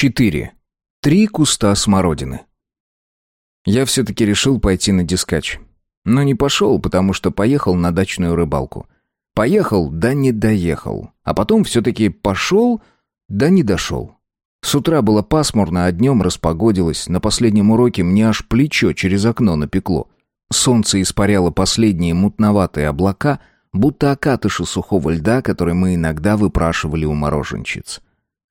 4. Три куста смородины. Я все-таки решил пойти на дискач. Но не пошел, потому что поехал на дачную рыбалку. Поехал, да не доехал. А потом все-таки пошел, да не дошел. С утра было пасмурно, а днем распогодилось. На последнем уроке мне аж плечо через окно напекло. Солнце испаряло последние мутноватые облака, будто окатыши сухого льда, которые мы иногда выпрашивали у мороженщиц.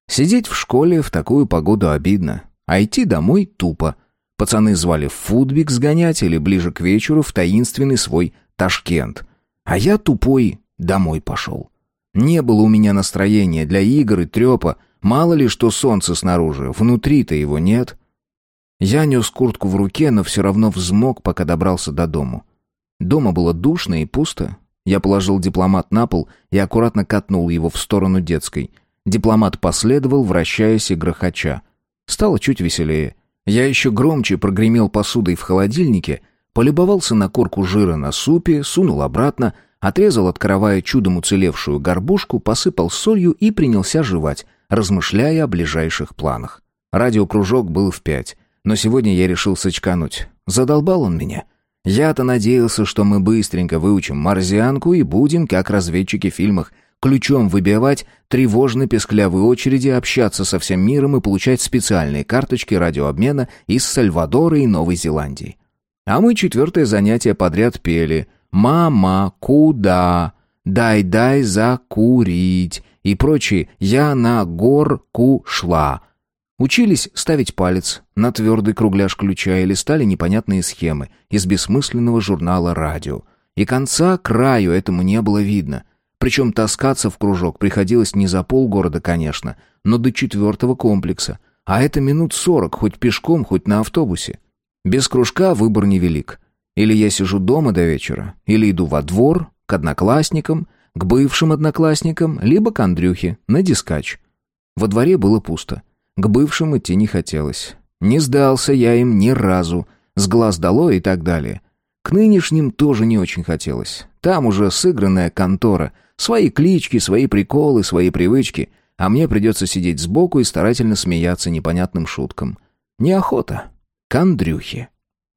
Сидеть в школе в такую погоду обидно, а идти домой тупо. Пацаны звали в футбик сгонять или ближе к вечеру в таинственный свой Ташкент. А я тупой домой пошел. Не было у меня настроения для игр и трепа, мало ли что солнце снаружи, внутри-то его нет. Я нес куртку в руке, но все равно взмок, пока добрался до дому. Дома было душно и пусто. Я положил дипломат на пол и аккуратно катнул его в сторону детской — Дипломат последовал, вращаясь и грохоча. Стало чуть веселее. Я еще громче прогремел посудой в холодильнике, полюбовался на корку жира на супе, сунул обратно, отрезал от каравая чудом уцелевшую горбушку, посыпал солью и принялся жевать, размышляя о ближайших планах. Радиокружок был в пять, но сегодня я решил сочкануть. Задолбал он меня. Я-то надеялся, что мы быстренько выучим марзианку и будем, как разведчики в фильмах, ключом выбивать тревожно-песклявые очереди, общаться со всем миром и получать специальные карточки радиообмена из Сальвадора и Новой Зеландии. А мы четвертое занятие подряд пели «Мама, куда?» «Дай-дай закурить» и прочие «Я на горку шла». Учились ставить палец на твердый кругляш ключа и листали непонятные схемы из бессмысленного журнала «Радио». И конца краю этому не было видно — причем таскаться в кружок приходилось не за полгорода, конечно, но до четвертого комплекса. А это минут сорок, хоть пешком, хоть на автобусе. Без кружка выбор невелик. Или я сижу дома до вечера, или иду во двор, к одноклассникам, к бывшим одноклассникам, либо к Андрюхе, на дискач. Во дворе было пусто. К бывшим идти не хотелось. Не сдался я им ни разу. С глаз долой и так далее. К нынешним тоже не очень хотелось. Там уже сыгранная контора — Свои клички, свои приколы, свои привычки, а мне придется сидеть сбоку и старательно смеяться непонятным шуткам. Неохота. К Андрюхе.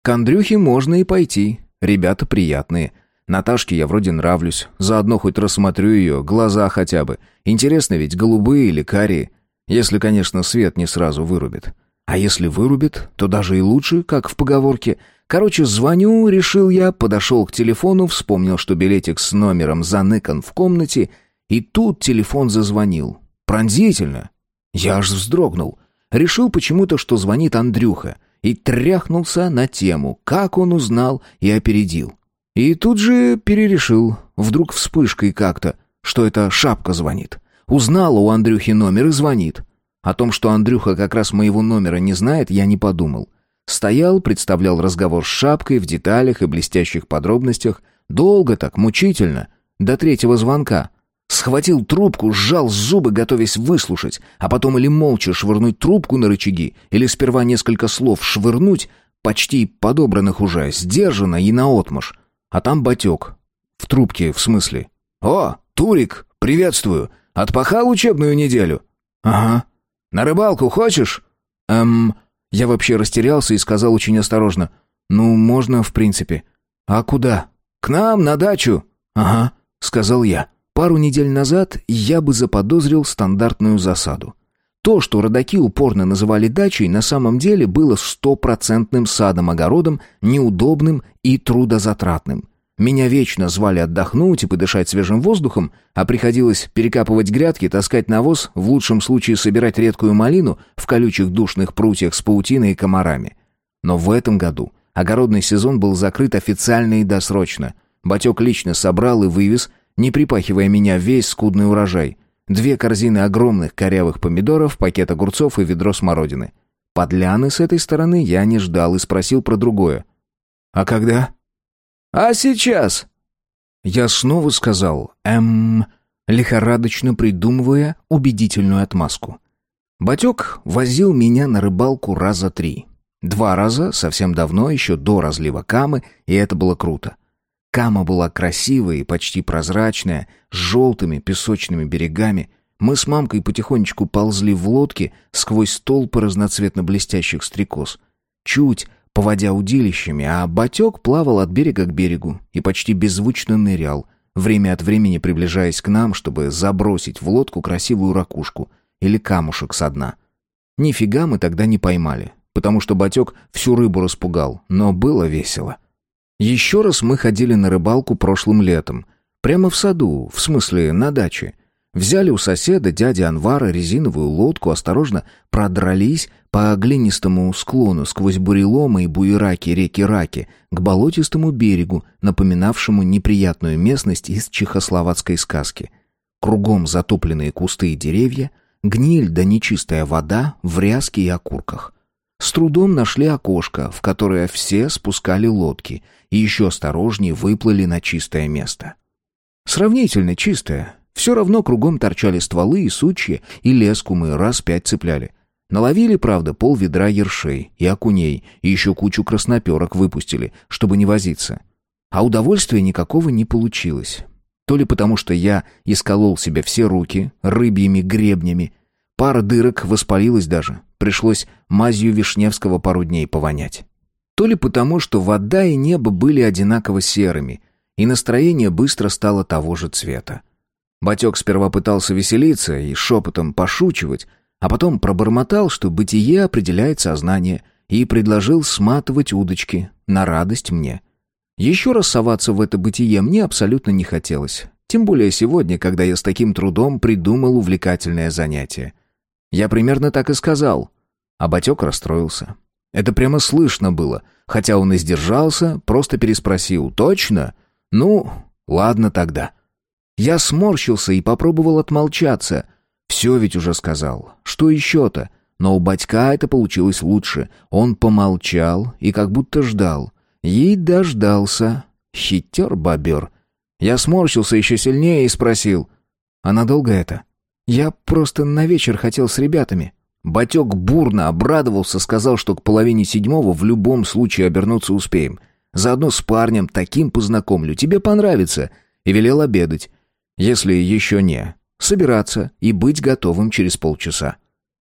К Андрюхе можно и пойти. Ребята приятные. Наташке я вроде нравлюсь. Заодно хоть рассмотрю ее, глаза хотя бы. Интересно ведь, голубые или карие. Если, конечно, свет не сразу вырубит. А если вырубит, то даже и лучше, как в поговорке – Короче, звоню, решил я, подошел к телефону, вспомнил, что билетик с номером заныкан в комнате, и тут телефон зазвонил. Пронзительно. Я аж вздрогнул. Решил почему-то, что звонит Андрюха, и тряхнулся на тему, как он узнал и опередил. И тут же перерешил, вдруг вспышкой как-то, что это шапка звонит. Узнала у Андрюхи номер и звонит. О том, что Андрюха как раз моего номера не знает, я не подумал. Стоял, представлял разговор с шапкой в деталях и блестящих подробностях. Долго так, мучительно. До третьего звонка. Схватил трубку, сжал зубы, готовясь выслушать, а потом или молча швырнуть трубку на рычаги, или сперва несколько слов швырнуть, почти подобранных уже, сдержанно и наотмашь. А там батек. В трубке, в смысле. «О, Турик, приветствую. Отпахал учебную неделю?» «Ага. На рыбалку хочешь?» «Эм...» Я вообще растерялся и сказал очень осторожно. «Ну, можно, в принципе». «А куда?» «К нам, на дачу». «Ага», — сказал я. Пару недель назад я бы заподозрил стандартную засаду. То, что родаки упорно называли дачей, на самом деле было стопроцентным садом-огородом, неудобным и трудозатратным. Меня вечно звали отдохнуть и подышать свежим воздухом, а приходилось перекапывать грядки, таскать навоз, в лучшем случае собирать редкую малину в колючих душных прутьях с паутиной и комарами. Но в этом году огородный сезон был закрыт официально и досрочно. Батек лично собрал и вывез, не припахивая меня, весь скудный урожай. Две корзины огромных корявых помидоров, пакет огурцов и ведро смородины. Подляны с этой стороны я не ждал и спросил про другое. «А когда?» «А сейчас?» Я снова сказал «эм», лихорадочно придумывая убедительную отмазку. Батек возил меня на рыбалку раза три. Два раза, совсем давно, еще до разлива Камы, и это было круто. Кама была красивая и почти прозрачная, с желтыми песочными берегами. Мы с мамкой потихонечку ползли в лодке сквозь толпы разноцветно блестящих стрекоз. Чуть, поводя удилищами, а батек плавал от берега к берегу и почти беззвучно нырял, время от времени приближаясь к нам, чтобы забросить в лодку красивую ракушку или камушек со дна. Нифига мы тогда не поймали, потому что батек всю рыбу распугал, но было весело. Еще раз мы ходили на рыбалку прошлым летом. Прямо в саду, в смысле на даче. Взяли у соседа, дяди Анвара, резиновую лодку, осторожно продрались по глинистому склону сквозь буреломы и буераки реки Раки к болотистому берегу, напоминавшему неприятную местность из чехословацкой сказки. Кругом затопленные кусты и деревья, гниль да нечистая вода в ряске и окурках. С трудом нашли окошко, в которое все спускали лодки, и еще осторожнее выплыли на чистое место. Сравнительно чистое. Все равно кругом торчали стволы и сучья, и леску мы раз пять цепляли. Наловили, правда, пол ведра ершей и окуней, и еще кучу красноперок выпустили, чтобы не возиться. А удовольствия никакого не получилось. То ли потому, что я исколол себе все руки рыбьими гребнями, пара дырок воспалилась даже, пришлось мазью Вишневского пару дней повонять. То ли потому, что вода и небо были одинаково серыми, и настроение быстро стало того же цвета. Батек сперва пытался веселиться и шепотом пошучивать, а потом пробормотал, что бытие определяет сознание, и предложил сматывать удочки на радость мне. Еще раз соваться в это бытие мне абсолютно не хотелось. Тем более сегодня, когда я с таким трудом придумал увлекательное занятие. Я примерно так и сказал. А Батек расстроился. Это прямо слышно было, хотя он и сдержался, просто переспросил «Точно?» «Ну, ладно тогда». Я сморщился и попробовал отмолчаться. Все ведь уже сказал. Что еще-то? Но у батька это получилось лучше. Он помолчал и как будто ждал. И дождался. Хитер-бобер. Я сморщился еще сильнее и спросил. «А надолго это?» «Я просто на вечер хотел с ребятами». Батек бурно обрадовался, сказал, что к половине седьмого в любом случае обернуться успеем. Заодно с парнем таким познакомлю, тебе понравится. И велел обедать. Если еще не. Собираться и быть готовым через полчаса.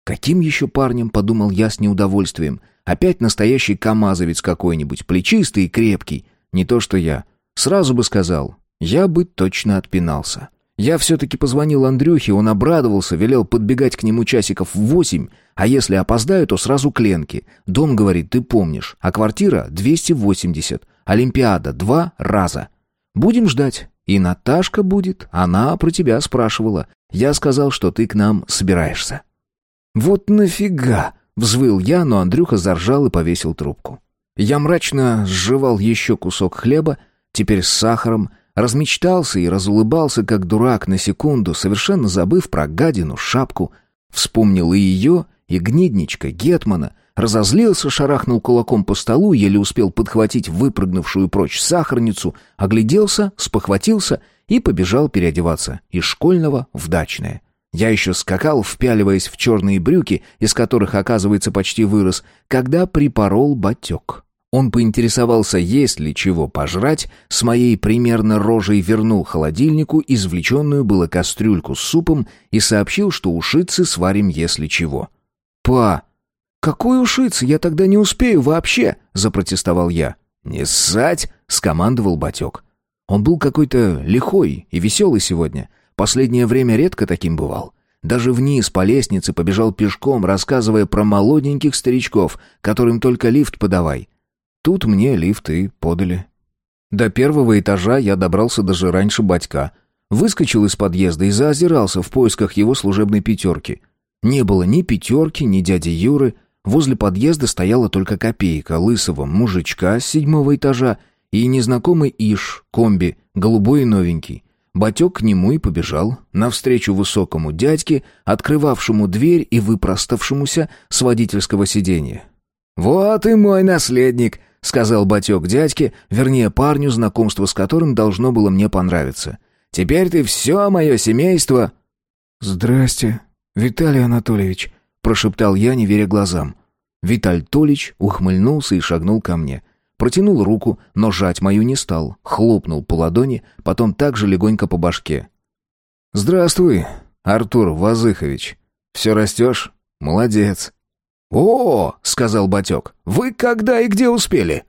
Каким еще парнем, подумал я с неудовольствием. Опять настоящий камазовец какой-нибудь, плечистый и крепкий. Не то что я. Сразу бы сказал, я бы точно отпинался. Я все-таки позвонил Андрюхе, он обрадовался, велел подбегать к нему часиков в восемь, а если опоздаю, то сразу к Ленке. Дом, говорит, ты помнишь, а квартира 280, Олимпиада два раза. Будем ждать. И Наташка будет, она про тебя спрашивала. Я сказал, что ты к нам собираешься. Вот нафига, взвыл я, но Андрюха заржал и повесил трубку. Я мрачно сживал еще кусок хлеба, теперь с сахаром, размечтался и разулыбался, как дурак на секунду, совершенно забыв про гадину, шапку. Вспомнил и ее, и гнидничка Гетмана, разозлился, шарахнул кулаком по столу, еле успел подхватить выпрыгнувшую прочь сахарницу, огляделся, спохватился и побежал переодеваться из школьного в дачное. Я еще скакал, впяливаясь в черные брюки, из которых, оказывается, почти вырос, когда припорол батек. Он поинтересовался, есть ли чего пожрать, с моей примерно рожей вернул холодильнику извлеченную было кастрюльку с супом и сообщил, что ушицы сварим, если чего. «Па, какой ушицы? Я тогда не успею вообще!» — запротестовал я. «Не ссать!» — скомандовал Батек. Он был какой-то лихой и веселый сегодня. Последнее время редко таким бывал. Даже вниз по лестнице побежал пешком, рассказывая про молоденьких старичков, которым только лифт подавай. Тут мне лифт и подали. До первого этажа я добрался даже раньше батька. Выскочил из подъезда и заозирался в поисках его служебной пятерки. Не было ни пятерки, ни дяди Юры. Возле подъезда стояла только копейка лысого мужичка с седьмого этажа и незнакомый Иш, комби, голубой и новенький. Батек к нему и побежал, навстречу высокому дядьке, открывавшему дверь и выпроставшемуся с водительского сиденья. «Вот и мой наследник!» — сказал батек дядьке, вернее парню, знакомство с которым должно было мне понравиться. «Теперь ты все мое семейство...» «Здрасте, Виталий Анатольевич», — прошептал я, не веря глазам. Виталь Толич ухмыльнулся и шагнул ко мне. Протянул руку, но жать мою не стал. Хлопнул по ладони, потом также легонько по башке. «Здравствуй, Артур Вазыхович. Все растешь? Молодец». «О!» — сказал Батек. «Вы когда и где успели?»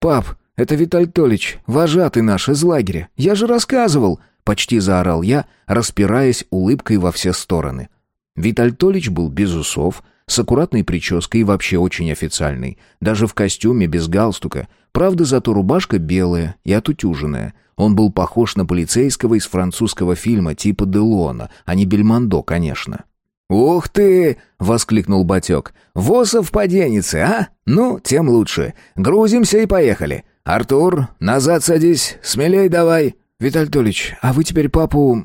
«Пап, это Виталь Толич, вожатый наш из лагеря. Я же рассказывал!» Почти заорал я, распираясь улыбкой во все стороны. Виталь Толич был без усов, с аккуратной прической и вообще очень официальный. Даже в костюме, без галстука. Правда, зато рубашка белая и отутюженная. Он был похож на полицейского из французского фильма типа Делона, а не Бельмондо, конечно. «Ух ты!» — воскликнул Батек. «Восов поденется, а? Ну, тем лучше. Грузимся и поехали. Артур, назад садись, смелей давай». «Виталь Толич, а вы теперь папу...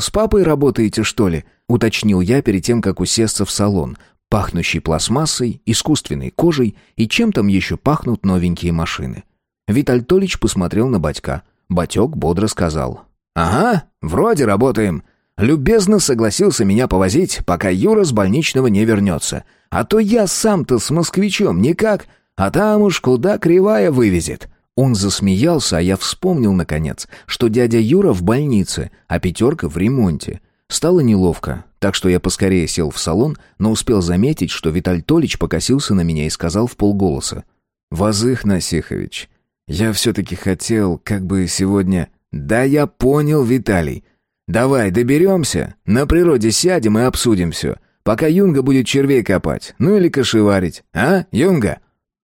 с папой работаете, что ли?» — уточнил я перед тем, как усесться в салон, пахнущий пластмассой, искусственной кожей и чем там еще пахнут новенькие машины. Виталь Толич посмотрел на батька. Батек бодро сказал. «Ага, вроде работаем. Любезно согласился меня повозить, пока Юра с больничного не вернется. А то я сам-то с москвичом никак, а там уж куда кривая вывезет». Он засмеялся, а я вспомнил, наконец, что дядя Юра в больнице, а пятерка в ремонте. Стало неловко, так что я поскорее сел в салон, но успел заметить, что Виталь Толич покосился на меня и сказал в полголоса. «Вазых Насихович, я все-таки хотел, как бы сегодня...» «Да я понял, Виталий. Давай доберемся, на природе сядем и обсудим все, пока Юнга будет червей копать, ну или кошеварить. А, Юнга?»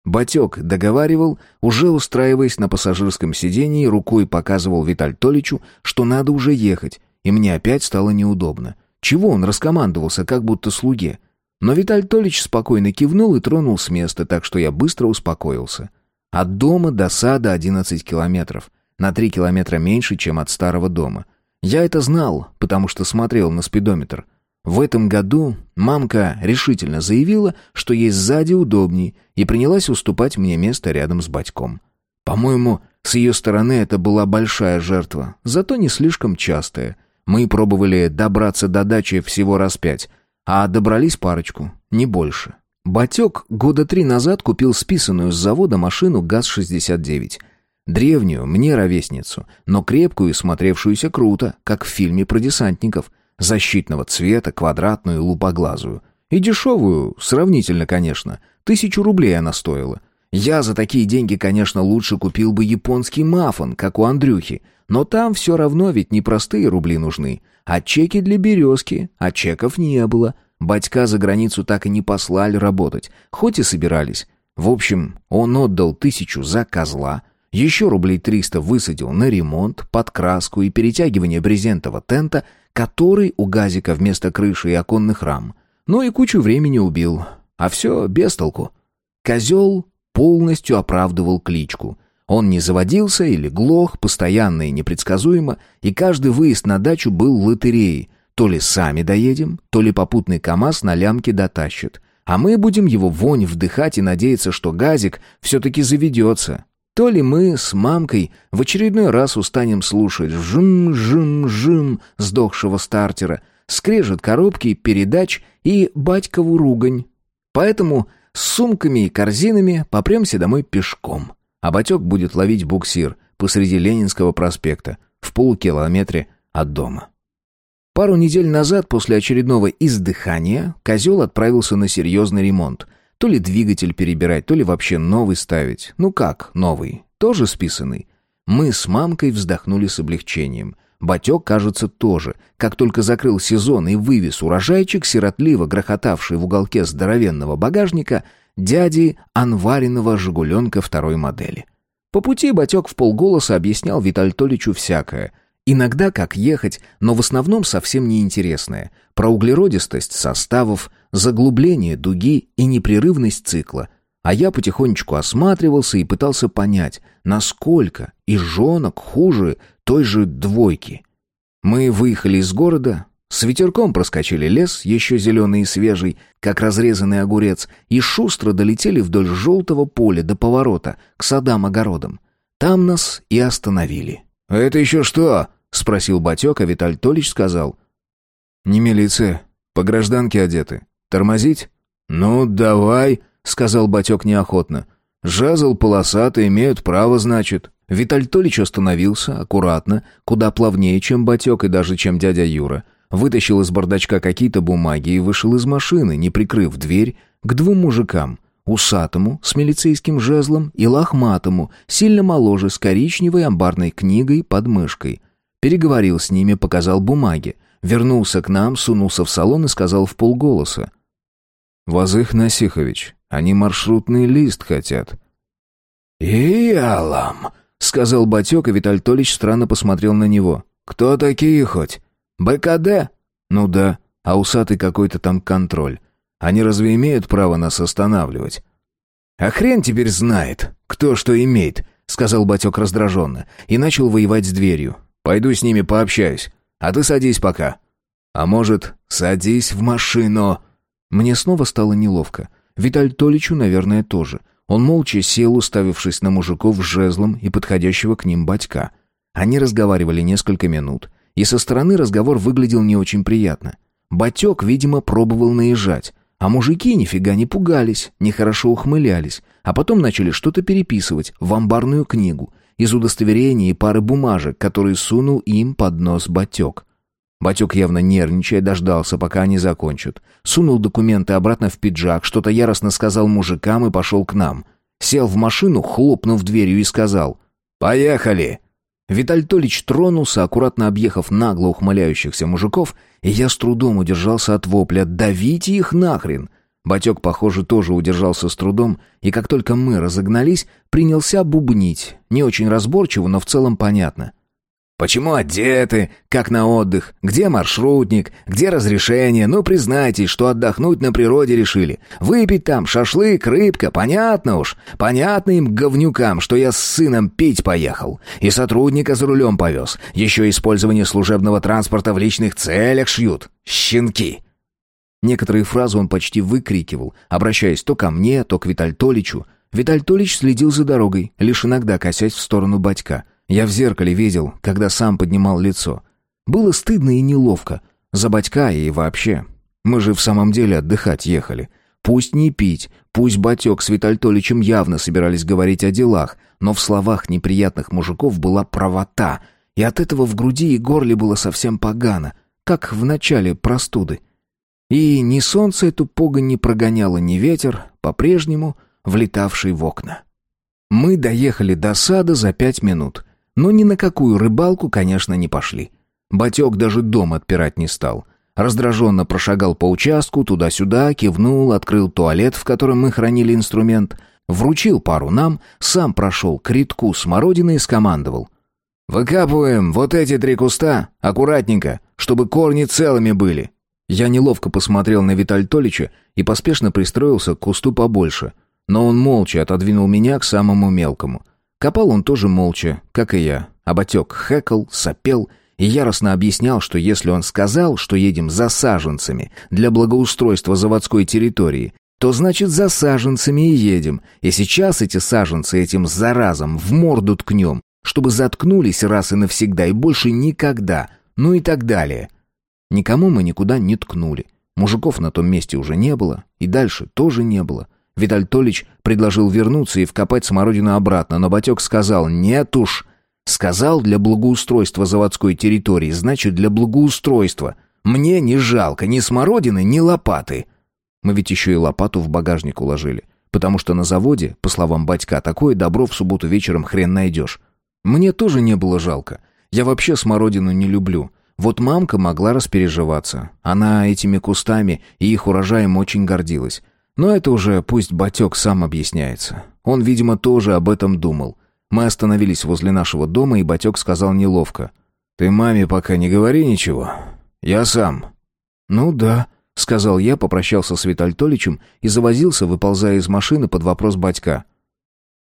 Батек договаривал, уже устраиваясь на пассажирском сидении, рукой показывал Виталь Толичу, что надо уже ехать, и мне опять стало неудобно. Чего он раскомандовался, как будто слуге? Но Виталь Толич спокойно кивнул и тронул с места, так что я быстро успокоился. От дома до сада 11 километров. На 3 километра меньше, чем от старого дома. Я это знал, потому что смотрел на спидометр — в этом году мамка решительно заявила, что ей сзади удобней, и принялась уступать мне место рядом с батьком. По-моему, с ее стороны это была большая жертва, зато не слишком частая. Мы пробовали добраться до дачи всего раз пять, а добрались парочку, не больше. Батек года три назад купил списанную с завода машину ГАЗ-69. Древнюю, мне ровесницу, но крепкую и смотревшуюся круто, как в фильме про десантников – защитного цвета, квадратную, лупоглазую. И дешевую, сравнительно, конечно. Тысячу рублей она стоила. Я за такие деньги, конечно, лучше купил бы японский мафон, как у Андрюхи. Но там все равно ведь не простые рубли нужны, а чеки для березки, а чеков не было. Батька за границу так и не послали работать, хоть и собирались. В общем, он отдал тысячу за козла, еще рублей триста высадил на ремонт, подкраску и перетягивание брезентового тента, который у газика вместо крыши и оконных рам. Ну и кучу времени убил. А все без толку. Козел полностью оправдывал кличку. Он не заводился или глох, постоянно и непредсказуемо, и каждый выезд на дачу был лотереей. То ли сами доедем, то ли попутный КамАЗ на лямке дотащит. А мы будем его вонь вдыхать и надеяться, что газик все-таки заведется. То ли мы с мамкой в очередной раз устанем слушать жим-жим-жим сдохшего стартера, скрежет коробки, передач и батькову ругань. Поэтому с сумками и корзинами попремся домой пешком. А батек будет ловить буксир посреди Ленинского проспекта в полукилометре от дома. Пару недель назад, после очередного издыхания, козел отправился на серьезный ремонт — то ли двигатель перебирать, то ли вообще новый ставить. Ну как новый? Тоже списанный. Мы с мамкой вздохнули с облегчением. Батек, кажется, тоже. Как только закрыл сезон и вывез урожайчик, сиротливо грохотавший в уголке здоровенного багажника, дяди Анвариного «Жигуленка» второй модели. По пути Батек в полголоса объяснял Витальтоличу всякое — Иногда как ехать, но в основном совсем неинтересное. Про углеродистость составов, заглубление дуги и непрерывность цикла. А я потихонечку осматривался и пытался понять, насколько и жонок хуже той же двойки. Мы выехали из города, с ветерком проскочили лес, еще зеленый и свежий, как разрезанный огурец, и шустро долетели вдоль желтого поля до поворота, к садам-огородам. Там нас и остановили. «Это еще что?» — спросил Батек, а Виталь Толич сказал. «Не милиция. По гражданке одеты. Тормозить?» «Ну, давай», — сказал Батек неохотно. «Жазл полосатый, имеют право, значит». Виталь Толич остановился, аккуратно, куда плавнее, чем Батек и даже чем дядя Юра. вытащил из бардачка какие-то бумаги и вышел из машины, не прикрыв дверь, к двум мужикам. Усатому, с милицейским жезлом, и лохматому, сильно моложе, с коричневой амбарной книгой под мышкой. Переговорил с ними, показал бумаги. Вернулся к нам, сунулся в салон и сказал в полголоса. «Вазых Насихович, они маршрутный лист хотят». «Иалам», — сказал Батек, и Виталь Толич странно посмотрел на него. «Кто такие хоть? БКД?» «Ну да, а усатый какой-то там контроль. Они разве имеют право нас останавливать?» «А хрен теперь знает, кто что имеет», — сказал Батек раздраженно, и начал воевать с дверью. «Пойду с ними пообщаюсь, а ты садись пока». «А может, садись в машину?» Мне снова стало неловко. Виталь Толичу, наверное, тоже. Он молча сел, уставившись на мужиков с жезлом и подходящего к ним батька. Они разговаривали несколько минут, и со стороны разговор выглядел не очень приятно. Батек, видимо, пробовал наезжать, а мужики нифига не пугались, нехорошо ухмылялись, а потом начали что-то переписывать в амбарную книгу из удостоверения и пары бумажек, которые сунул им под нос Батек. Батек явно нервничая дождался, пока они закончат. Сунул документы обратно в пиджак, что-то яростно сказал мужикам и пошел к нам. Сел в машину, хлопнув дверью и сказал «Поехали!». Виталь Толич тронулся, аккуратно объехав нагло ухмыляющихся мужиков, и я с трудом удержался от вопля «Давите их нахрен!». Батек, похоже, тоже удержался с трудом, и как только мы разогнались, принялся бубнить. Не очень разборчиво, но в целом понятно. Почему одеты? Как на отдых? Где маршрутник? Где разрешение? Ну, признайтесь, что отдохнуть на природе решили. Выпить там шашлык, рыбка, понятно уж. Понятно им, говнюкам, что я с сыном пить поехал. И сотрудника за рулем повез. Еще использование служебного транспорта в личных целях шьют. Щенки. Некоторые фразы он почти выкрикивал, обращаясь то ко мне, то к Витальтоличу. Витальтолич следил за дорогой, лишь иногда косясь в сторону батька — я в зеркале видел, когда сам поднимал лицо. Было стыдно и неловко. За батька и вообще. Мы же в самом деле отдыхать ехали. Пусть не пить, пусть батек с Витальтоличем явно собирались говорить о делах, но в словах неприятных мужиков была правота, и от этого в груди и горле было совсем погано, как в начале простуды. И ни солнце эту погонь не прогоняло, ни ветер, по-прежнему влетавший в окна. Мы доехали до сада за пять минут. Но ни на какую рыбалку, конечно, не пошли. Батек даже дом отпирать не стал. Раздраженно прошагал по участку, туда-сюда, кивнул, открыл туалет, в котором мы хранили инструмент, вручил пару нам, сам прошел к редку смородины и скомандовал. «Выкапываем вот эти три куста, аккуратненько, чтобы корни целыми были». Я неловко посмотрел на Виталь Толича и поспешно пристроился к кусту побольше, но он молча отодвинул меня к самому мелкому — Копал он тоже молча, как и я. Оботек хэкал, сопел и яростно объяснял, что если он сказал, что едем за саженцами для благоустройства заводской территории, то значит за саженцами и едем. И сейчас эти саженцы этим заразом в морду ткнем, чтобы заткнулись раз и навсегда и больше никогда, ну и так далее. Никому мы никуда не ткнули. Мужиков на том месте уже не было, и дальше тоже не было. Виталь Толич предложил вернуться и вкопать смородину обратно, но Батек сказал «нет уж». Сказал для благоустройства заводской территории, значит для благоустройства. Мне не жалко ни смородины, ни лопаты. Мы ведь еще и лопату в багажник уложили. Потому что на заводе, по словам батька, такое добро в субботу вечером хрен найдешь. Мне тоже не было жалко. Я вообще смородину не люблю. Вот мамка могла распереживаться. Она этими кустами и их урожаем очень гордилась. Но это уже пусть Батек сам объясняется. Он, видимо, тоже об этом думал. Мы остановились возле нашего дома, и Батек сказал неловко. «Ты маме пока не говори ничего. Я сам». «Ну да», — сказал я, попрощался с Витальтоличем и завозился, выползая из машины под вопрос Батька.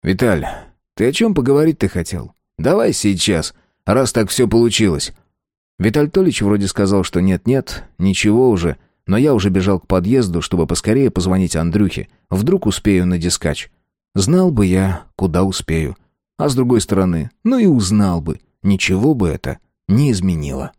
«Виталь, ты о чем поговорить ты хотел? Давай сейчас, раз так все получилось». Витальтолич вроде сказал, что нет-нет, ничего уже, но я уже бежал к подъезду, чтобы поскорее позвонить Андрюхе. Вдруг успею на дискач. Знал бы я, куда успею. А с другой стороны, ну и узнал бы. Ничего бы это не изменило.